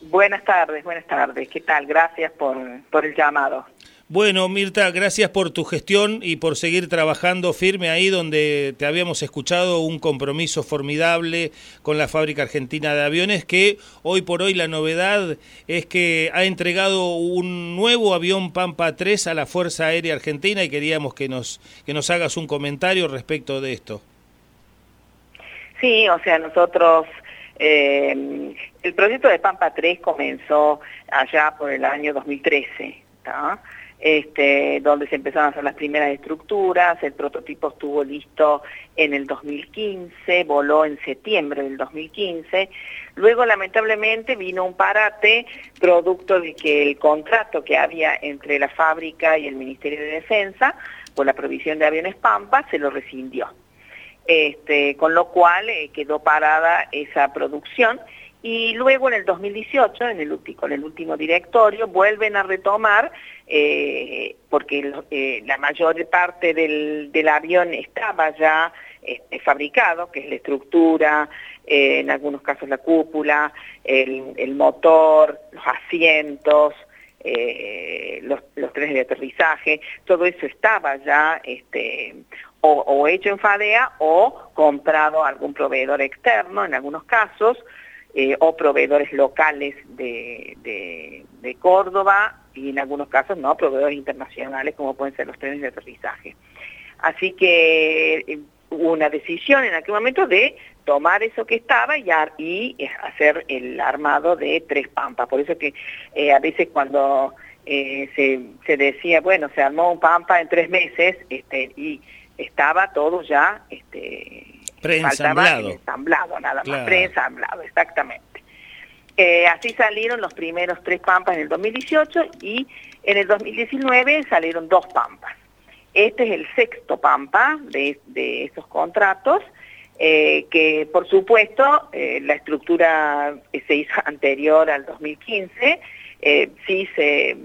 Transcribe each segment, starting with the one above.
Buenas tardes, buenas tardes. ¿Qué tal? Gracias por, por el llamado. Bueno, Mirta, gracias por tu gestión y por seguir trabajando firme ahí donde te habíamos escuchado un compromiso formidable con la fábrica argentina de aviones que hoy por hoy la novedad es que ha entregado un nuevo avión Pampa 3 a la Fuerza Aérea Argentina y queríamos que nos, que nos hagas un comentario respecto de esto. Sí, o sea, nosotros eh, el proyecto de Pampa 3 comenzó allá por el año 2013, Este, donde se empezaron a hacer las primeras estructuras, el prototipo estuvo listo en el 2015, voló en septiembre del 2015, luego lamentablemente vino un parate producto de que el contrato que había entre la fábrica y el Ministerio de Defensa por la provisión de aviones Pampa se lo rescindió. Este, con lo cual eh, quedó parada esa producción y luego en el 2018, en el, con el último directorio, vuelven a retomar, eh, porque eh, la mayor parte del, avión estaba ya este, fabricado, que es la estructura, en algunos casos la cúpula, el, motor, los asientos, los, los, trenes de aterrizaje, todo eso estaba ya este, o, hecho en FADEA o comprado a algún proveedor externo en algunos casos, eh, o proveedores locales de, de, Córdoba y en algunos casos no, proveedores internacionales como pueden ser los trenes de aterrizaje. Así que eh, hubo una decisión en aquel momento de tomar eso que estaba y, eh, hacer el armado de tres pampas. Por eso que a veces cuando se, se, decía, bueno, se armó un pampa en tres meses este, y estaba todo ya este, preensamblado. ensamblado, nada más, preensamblado, exactamente. Eh, así salieron los primeros tres pampas en el 2018 y en el 2019 salieron dos pampas. Este es el sexto pampa de, de estos contratos, eh, que por supuesto eh, la estructura se hizo anterior al 2015, sí se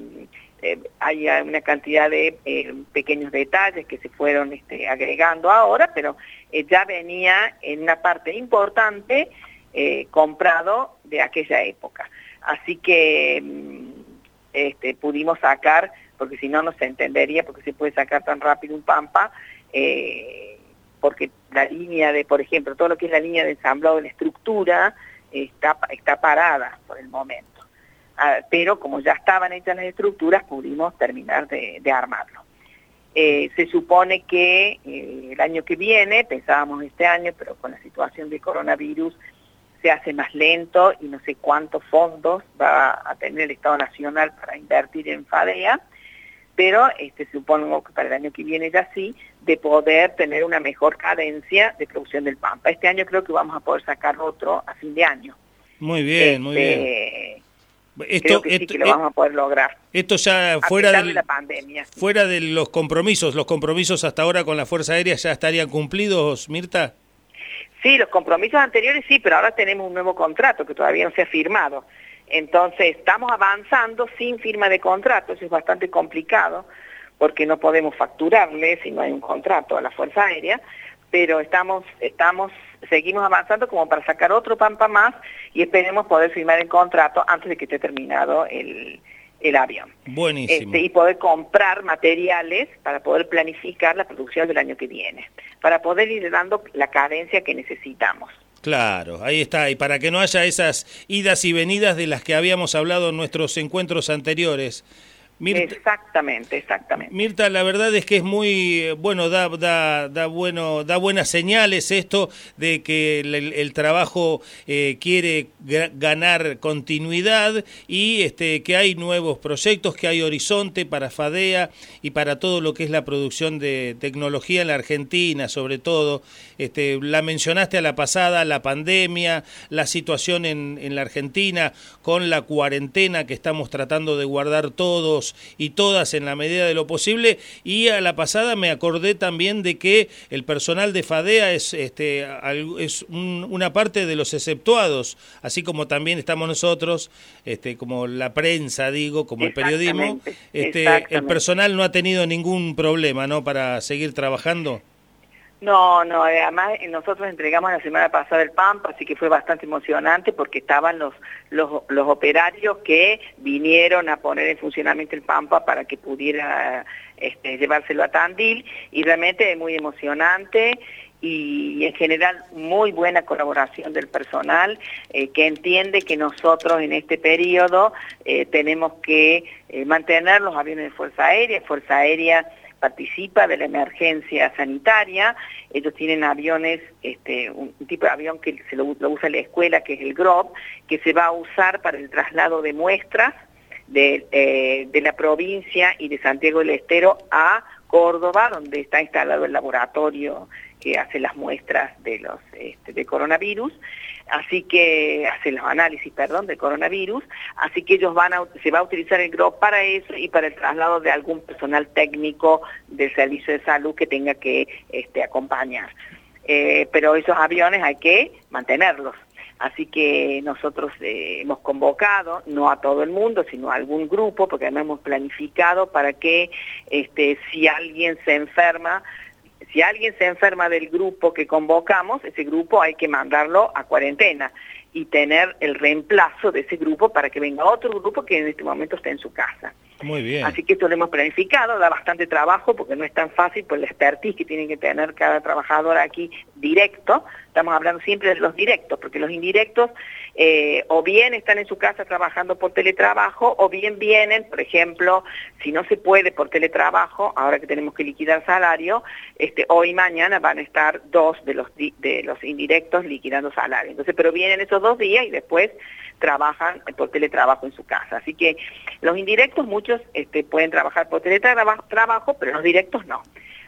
eh, hay una cantidad de eh, pequeños detalles que se fueron este, agregando ahora, pero eh, ya venía en una parte importante comprado de aquella época. Así que mm, este, pudimos sacar, porque si no, no se entendería porque se puede sacar tan rápido un Pampa, porque la línea de, por ejemplo, todo lo que es la línea de ensamblado de la estructura está, está parada por el momento. Ah, pero como ya estaban hechas las estructuras, pudimos terminar de, armarlo. Eh, se supone que eh, el año que viene, pensábamos este año, pero con la situación de coronavirus se hace más lento y no sé cuántos fondos va a tener el Estado Nacional para invertir en FADEA, pero este, supongo que para el año que viene ya sí, de poder tener una mejor cadencia de producción del Pampa. Este año creo que vamos a poder sacar otro a fin de año. Muy bien, muy bien esto, que sí que lo vamos a poder lograr. Esto ya fuera de la pandemia. Fuera de los compromisos, los compromisos hasta ahora con la Fuerza Aérea ya estarían cumplidos, Mirta. Sí, los compromisos anteriores sí, pero ahora tenemos un nuevo contrato que todavía no se ha firmado. Entonces, estamos avanzando sin firma de contrato, eso es bastante complicado, porque no podemos facturarle si no hay un contrato a la Fuerza Aérea, pero estamos, estamos, seguimos avanzando como para sacar otro Pampa más y esperemos poder firmar el contrato antes de que esté terminado el, avión. Buenísimo. Este, y poder comprar materiales para poder planificar la producción del año que viene, para poder ir dando la cadencia que necesitamos. Claro, ahí está. Y para que no haya esas idas y venidas de las que habíamos hablado en nuestros encuentros anteriores, exactamente, exactamente. Mirta, la verdad es que es muy, eh, bueno, da, da, da, bueno, da buenas señales esto de que el, trabajo eh, quiere ganar continuidad y este, que hay nuevos proyectos, que hay horizonte para FADEA y para todo lo que es la producción de tecnología en la Argentina, sobre todo. Este, la mencionaste a la pasada, la pandemia, la situación en, en la Argentina con la cuarentena que estamos tratando de guardar todos y todas en la medida de lo posible. Y a la pasada me acordé también de que el personal de FADEA es, este, es una parte de los exceptuados, así como también estamos nosotros, este, como la prensa, digo, como el periodismo. Este, el personal no ha tenido ningún problema, ¿no? Para seguir trabajando. No, no, además eh, nosotros entregamos la semana pasada el Pampa, así que fue bastante emocionante porque estaban los, los, operarios que vinieron a poner en funcionamiento el Pampa para que pudiera este, llevárselo a Tandil y realmente es muy emocionante y en general muy buena colaboración del personal eh, que entiende que nosotros en este periodo eh, tenemos que mantener los aviones de Fuerza Aérea, Fuerza Aérea participa de la emergencia sanitaria, ellos tienen aviones, este, un tipo de avión que se lo, usa la escuela, que es el GROB, que se va a usar para el traslado de muestras de, eh, de la provincia y de Santiago del Estero a Córdoba, donde está instalado el laboratorio que hace las muestras de los este, de coronavirus, así que hace los análisis, perdón, de coronavirus, así que ellos van a se va a utilizar el GROP para eso y para el traslado de algún personal técnico del servicio de salud que tenga que este, acompañar. Eh, pero esos aviones hay que mantenerlos. Así que nosotros eh, hemos convocado, no a todo el mundo, sino a algún grupo, porque además hemos planificado para que este, si alguien se enferma, si alguien se enferma del grupo que convocamos, ese grupo hay que mandarlo a cuarentena y tener el reemplazo de ese grupo para que venga otro grupo que en este momento esté en su casa. Muy bien. Así que esto lo hemos planificado, da bastante trabajo porque no es tan fácil por la expertise que tiene que tener cada trabajador aquí directo. Estamos hablando siempre de los directos, porque los indirectos eh, o bien están en su casa trabajando por teletrabajo o bien vienen, por ejemplo, si no se puede por teletrabajo, ahora que tenemos que liquidar salario, este, hoy y mañana van a estar dos de los, de los indirectos liquidando salario. Entonces, pero vienen esos dos días y después trabajan por teletrabajo en su casa. Así que los indirectos, muchos este, pueden trabajar por teletrabajo, pero los directos no.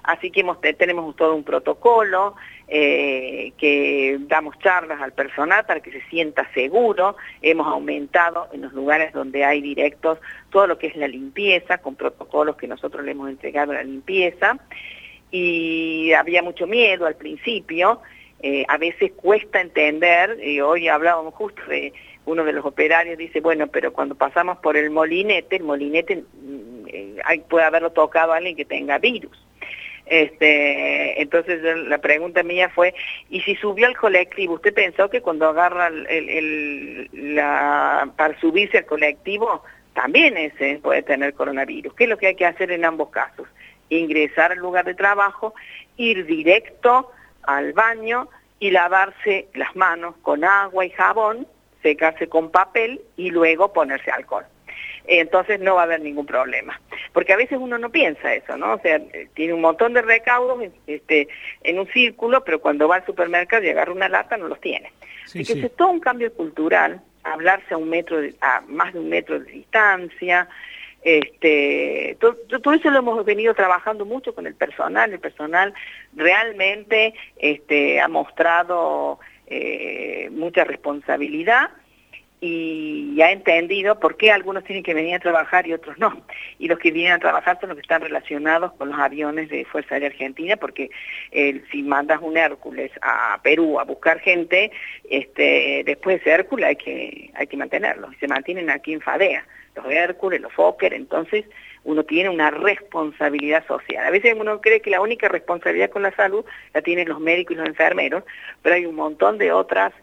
Así que tenemos todo un protocolo, eh, que damos charlas al personal para que se sienta seguro. Hemos aumentado en los lugares donde hay directos todo lo que es la limpieza, con protocolos que nosotros le hemos entregado a la limpieza. Y había mucho miedo al principio, eh, a veces cuesta entender, y hoy hablábamos justo de uno de los operarios, dice, bueno, pero cuando pasamos por el molinete, el molinete mm, eh, puede haberlo tocado alguien que tenga virus. Este, entonces la pregunta mía fue, ¿y si subió al colectivo? ¿Usted pensó que cuando agarra la, para subirse al colectivo también ese puede tener coronavirus? ¿Qué es lo que hay que hacer en ambos casos? Ingresar al lugar de trabajo, ir directo al baño y lavarse las manos con agua y jabón, secarse con papel y luego ponerse alcohol entonces no va a haber ningún problema. Porque a veces uno no piensa eso, ¿no? O sea, tiene un montón de recaudos este, en un círculo, pero cuando va al supermercado y agarra una lata no los tiene. Sí, Así que es todo un cambio cultural, hablarse a un metro, a más de un metro de distancia, este, todo, todo, eso lo hemos venido trabajando mucho con el personal, el personal realmente este, ha mostrado eh, mucha responsabilidad y ha entendido por qué algunos tienen que venir a trabajar y otros no. Y los que vienen a trabajar son los que están relacionados con los aviones de Fuerza Aérea Argentina, porque eh, si mandas un Hércules a Perú a buscar gente, este, después de ese Hércules hay que, hay que mantenerlos. Y se mantienen aquí en FADEA, los Hércules, los Fokker, entonces uno tiene una responsabilidad social. A veces uno cree que la única responsabilidad con la salud la tienen los médicos y los enfermeros, pero hay un montón de otras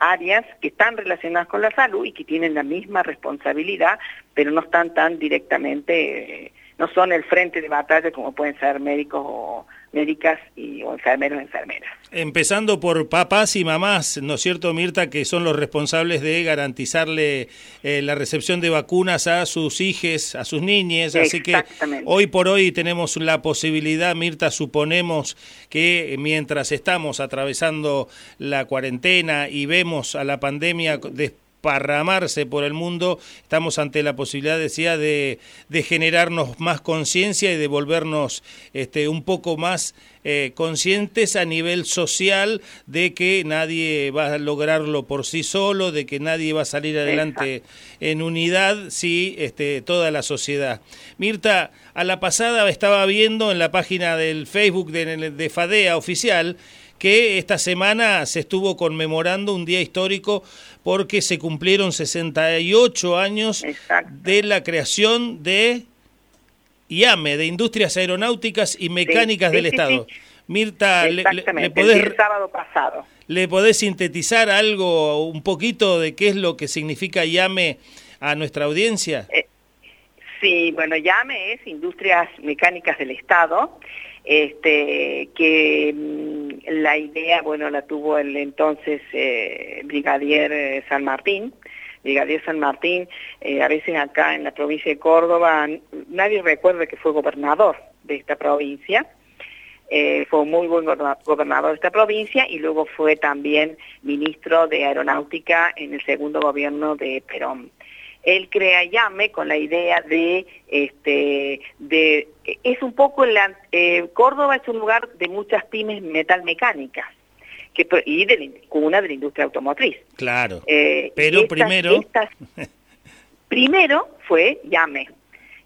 áreas que están relacionadas con la salud y que tienen la misma responsabilidad, pero no están tan directamente, eh, no son el frente de batalla como pueden ser médicos o médicas y, o enfermeros enfermeras. Empezando por papás y mamás, ¿no es cierto, Mirta, que son los responsables de garantizarle eh, la recepción de vacunas a sus hijos, a sus niñas? Así que hoy por hoy tenemos la posibilidad, Mirta, suponemos que mientras estamos atravesando la cuarentena y vemos a la pandemia después parramarse por el mundo, estamos ante la posibilidad, decía, de, de generarnos más conciencia y de volvernos este, un poco más eh, conscientes a nivel social de que nadie va a lograrlo por sí solo, de que nadie va a salir adelante en unidad, sí, este, toda la sociedad. Mirta, a la pasada estaba viendo en la página del Facebook de, de FADEA oficial, que esta semana se estuvo conmemorando un día histórico porque se cumplieron 68 años de la creación de IAME, de Industrias Aeronáuticas y Mecánicas del Estado. Mirta, le, el sábado pasado. ¿Le podés sintetizar algo, un poquito de qué es lo que significa llame a nuestra audiencia? Eh, sí, bueno, llame es Industrias Mecánicas del Estado, este, que mm, la idea, bueno, la tuvo el entonces eh, Brigadier eh, San Martín, Brigadier San Martín, a veces acá en la provincia de Córdoba, nadie recuerda que fue gobernador de esta provincia, eh, fue muy buen gobernador de esta provincia y luego fue también ministro de Aeronáutica en el segundo gobierno de Perón. Él crea Llame con la idea de, este, de es un poco, la, eh, Córdoba es un lugar de muchas pymes metalmecánicas que, y de cuna de la industria automotriz. Claro, eh, pero primero... primero fue Llame,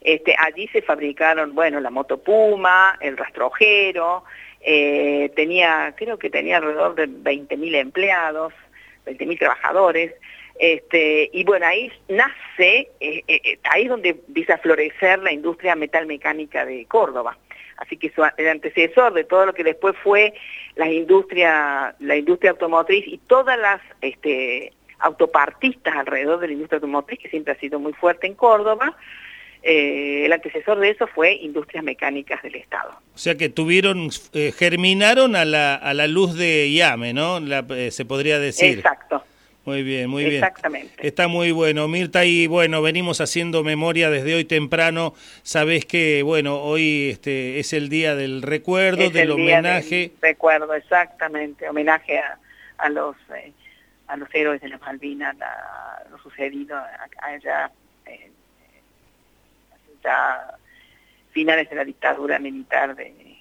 este, allí se fabricaron, bueno, la moto Puma, el rastrojero, eh, tenía, creo que tenía alrededor de 20.000 empleados, 20.000 trabajadores, este, y bueno, ahí nace, eh, eh, ahí es donde empieza a florecer la industria metalmecánica de Córdoba. Así que el antecesor de todo lo que después fue la industria, la industria automotriz y todas las este, autopartistas alrededor de la industria automotriz, que siempre ha sido muy fuerte en Córdoba, eh, el antecesor de eso fue Industrias Mecánicas del Estado. O sea que tuvieron, eh, germinaron a la, a la luz de IAME, ¿no? Eh, se podría decir. Exacto. Muy bien, muy bien. Exactamente. Está muy bueno, Mirta, y bueno, venimos haciendo memoria desde hoy temprano. Sabés que, bueno, hoy este, es el día del recuerdo, del homenaje. recuerdo, exactamente, homenaje a, a los a los héroes de las Malvinas, lo sucedido allá ya finales de la dictadura militar de,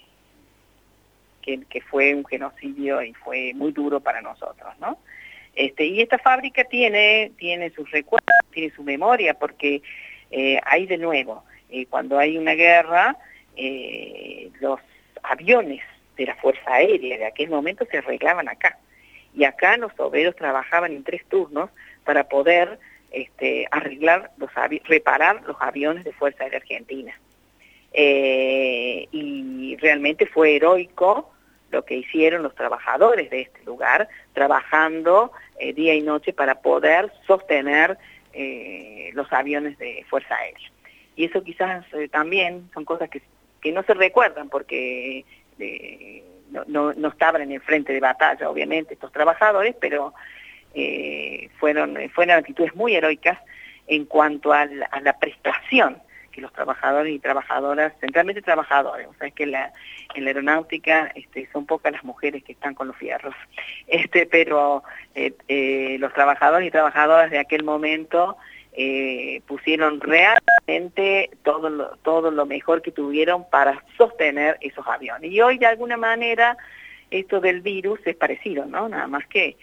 que, fue un genocidio y fue muy duro para nosotros, ¿no? Este, y esta fábrica tiene, tiene sus recuerdos, tiene su memoria, porque eh, hay de nuevo, eh, cuando hay una guerra, eh, los aviones de la Fuerza Aérea de aquel momento se arreglaban acá. Y acá los obreros trabajaban en tres turnos para poder este, arreglar, los reparar los aviones de Fuerza Aérea Argentina. Eh, y realmente fue heroico lo que hicieron los trabajadores de este lugar, trabajando eh, día y noche para poder sostener eh, los aviones de Fuerza Aérea. Y eso quizás también son cosas que, que, no se recuerdan porque no, no, estaban en el frente de batalla, obviamente, estos trabajadores, pero eh, fueron, fueron actitudes muy heroicas en cuanto a la, prestación que los trabajadores y trabajadoras, centralmente trabajadores, o sea, es que la, en la aeronáutica este, son pocas las mujeres que están con los fierros, este, pero eh, eh, los trabajadores y trabajadoras de aquel momento pusieron realmente todo lo, todo lo mejor que tuvieron para sostener esos aviones. Y hoy de alguna manera esto del virus es parecido, ¿no? Nada más que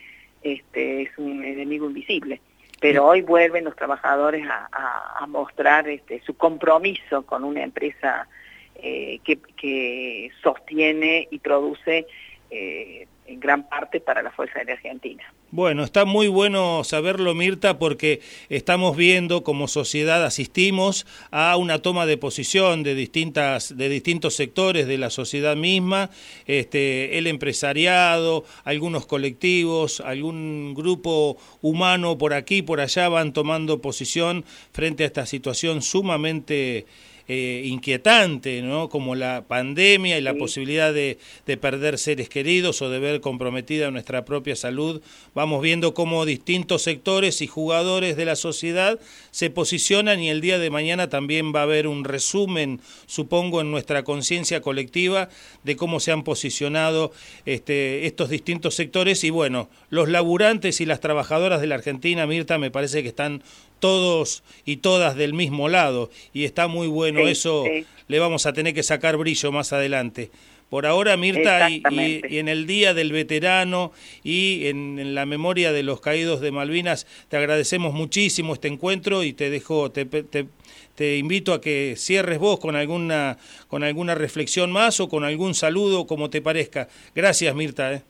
este, es un enemigo invisible. Pero hoy vuelven los trabajadores a, mostrar este, su compromiso con una empresa eh, que, sostiene y produce eh, en gran parte para la Fuerza Aérea Argentina. Bueno, está muy bueno saberlo, Mirta, porque estamos viendo como sociedad, asistimos a una toma de posición de, distintas, de distintos sectores de la sociedad misma, este, el empresariado, algunos colectivos, algún grupo humano por aquí, por allá van tomando posición frente a esta situación sumamente eh, inquietante, ¿no? como la pandemia y la posibilidad de, perder seres queridos o de ver comprometida nuestra propia salud. Vamos viendo cómo distintos sectores y jugadores de la sociedad se posicionan y el día de mañana también va a haber un resumen, supongo, en nuestra conciencia colectiva de cómo se han posicionado este, estos distintos sectores y bueno, los laburantes y las trabajadoras de la Argentina, Mirta, me parece que están todos y todas del mismo lado y está muy bueno eso, le vamos a tener que sacar brillo más adelante. Por ahora, Mirta, y, en el Día del Veterano y en, la memoria de los caídos de Malvinas, te agradecemos muchísimo este encuentro y te dejo, te, te, te, invito a que cierres vos con alguna, con alguna reflexión más o con algún saludo, como te parezca. Gracias, Mirta. ¿eh?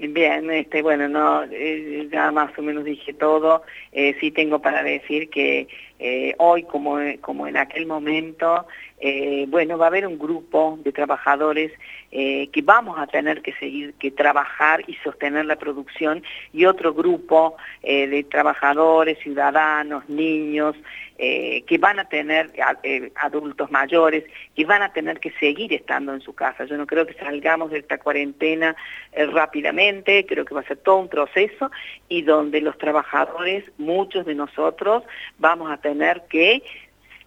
Bien, este, bueno, no, eh, ya más o menos dije todo. Eh, sí tengo para decir que eh, hoy como, como en aquel momento, eh, bueno, va a haber un grupo de trabajadores eh, que vamos a tener que seguir, que trabajar y sostener la producción y otro grupo de trabajadores, ciudadanos, niños, que van a tener, adultos mayores, que van a tener que seguir estando en su casa. Yo no creo que salgamos de esta cuarentena rápidamente, creo que va a ser todo un proceso y donde los trabajadores, muchos de nosotros, vamos a tener que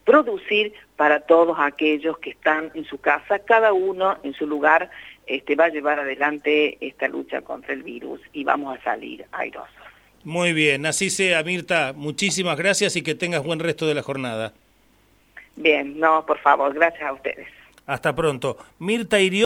producir para todos aquellos que están en su casa, cada uno en su lugar este, va a llevar adelante esta lucha contra el virus y vamos a salir airosos. Muy bien, así sea, Mirta. Muchísimas gracias y que tengas buen resto de la jornada. Bien, no, por favor, gracias a ustedes. Hasta pronto. Mirta Irió